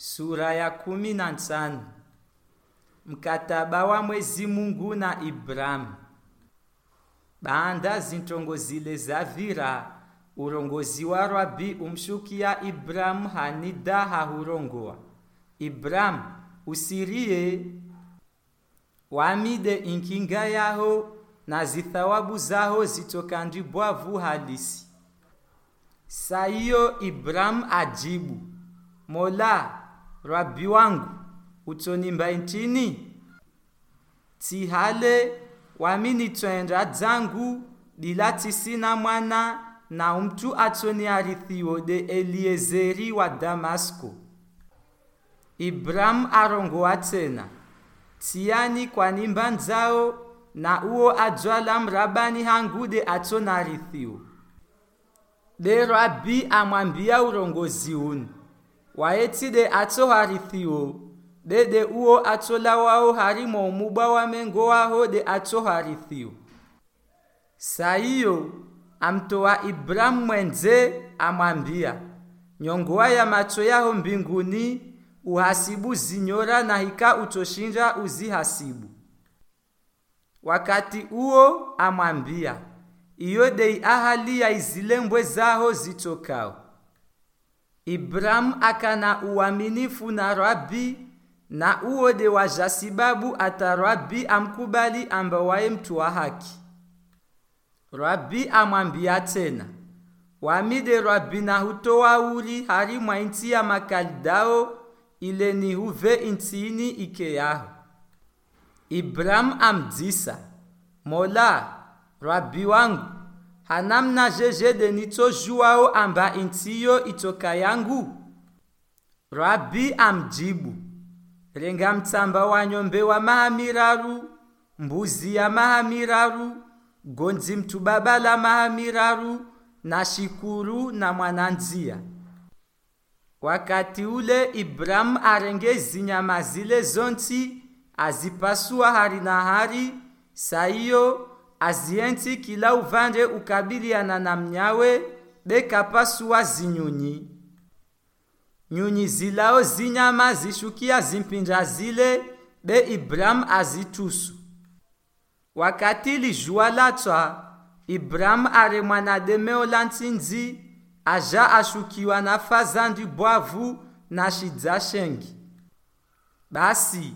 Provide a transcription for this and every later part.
sura ya kumi na tano mkataba wa mwezi mungu na ibrahimu. Banda zintongozile za vira urongozi wa rabi umshukia ibrahimu hanida hahurongoa ibrahimu usirie wamide inkinga yaho na zithawabu zaho zitokandi ndibwavu halisi. Saiyo ibrahimu ajibu mola rabi wangu utonimba intini tihale wamini twenda dzangu dila tisina mwana na umtu atoniarithiwo de eliezeri wa damasko. Ibrahimu arongo tena tiani kwa nimba nzao na uo adzwala mrabani hangu de atonarithiwo. de rabi amwambia urongozi unu waeti de atso harithiwo dede uo atsola wawo harimo umubwa wa mengo waho de atso harithio saiyo amtowa ibrahimu mwenze amwambia nyongowa ya macho yaho mbinguni uhasibu zinyora na hika utoshinja uzihasibu. Wakati uo amwambia iyo dei ahali ya izilembwe zaho zitokao ibrahimu akana uaminifu na rabi na uwo de waja sibabu ata rabi amkubali ambawaye mtu wa haki. Rabi amwambia tena wamide rabi na hutoa uri hari mwa inti ya Makaldao ile ni huve ike yaho. Ibrahimu amdisa, mola rabi wangu hanamna jejede nitojuwao amba intiyo itoka yangu. Rabi amjibu. Renga mtsamba wa nyombe wa mahamiraru mbuzi ya mahamiraru gonzi mtubaba la mahamiraru na shikuru na mwananzia. Wakati ule ibrahimu arenge zinyama zile zonti azipasua hari na hari saiyo azienti kila uvande ukabiliana na mnyawe bekapasuwa zinyunyi. Nyunyi zilao zinyama zishukia zimpinja zile be ibrahimu azitusu. Wakati lijua latswa ibrahimu are mwanademeo la ntsinzi aja ashukiwa na fazandi bwavu na shidza shengi. Basi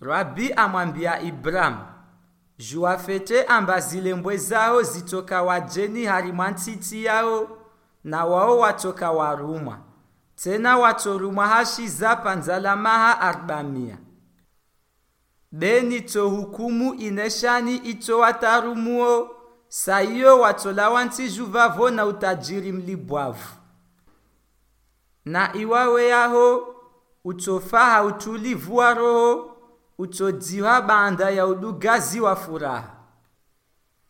rabi amwambia ibrahimu jua fete amba zilembwe zao zitoka wajeni hari mwantiti yao na wao watoka warumwa tena watorumwa hashiza panzalamaha arbamia. Beni tohukumu ineshani ito watarumuo saiyo watola wanti juvavo na utajiri mlibwavu. Na iwawe yaho utofaha utulivu wa roho utodziwa banda ya udugazi wa furaha.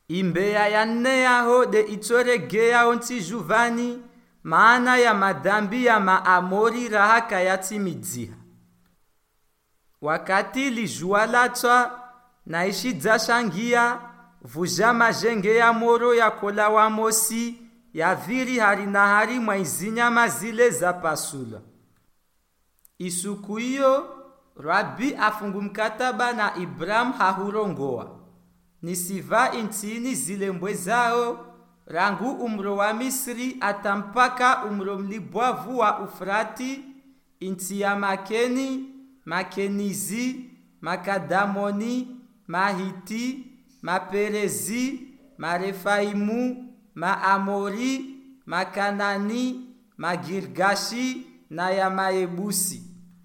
Imbeya ya nne yaho de itoregeyaho ntijuvani maana ya madhambi ya maamori raha kayatimidziha wakati lizhuwa latwa na ishidzashangia vuzha mazhenge ya moro ya kola wa mosi ya viri hari na hari mwa izinyama zile za pasula isuku iyo rabi afungu mkataba na ibrahimu hahurongoa nisiva intini zile mbwe zao. Rangu umro wa misri atampaka umro mlibwavu wa ufrati. Inti ya makeni makenizi makadamoni mahiti maperezi marefaimu maamori makanani magirgashi na ya maebusi